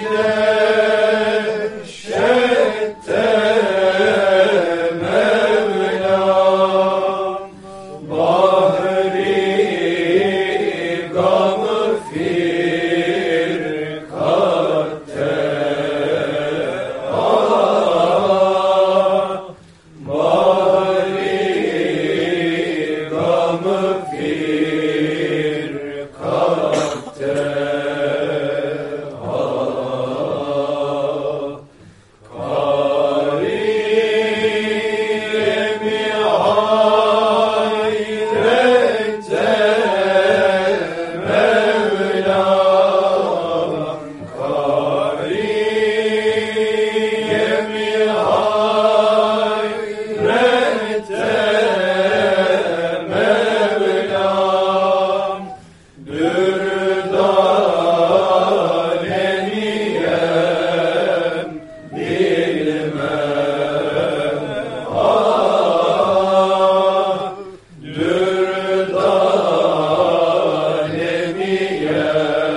Yeah. Yeah.